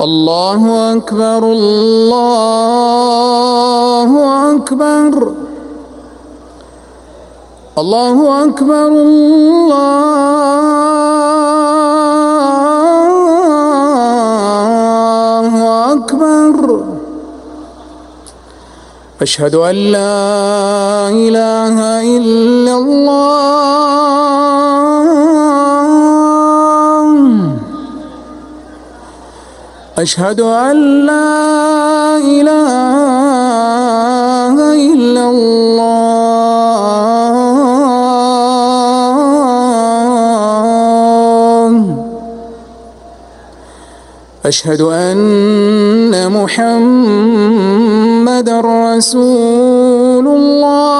الله أكبر الله أكبر الله أكبر الله أكبر أشهد ان لا إله الا الله اشہد لا الہ إلا اللہ اشہد أن محمد رسول اللہ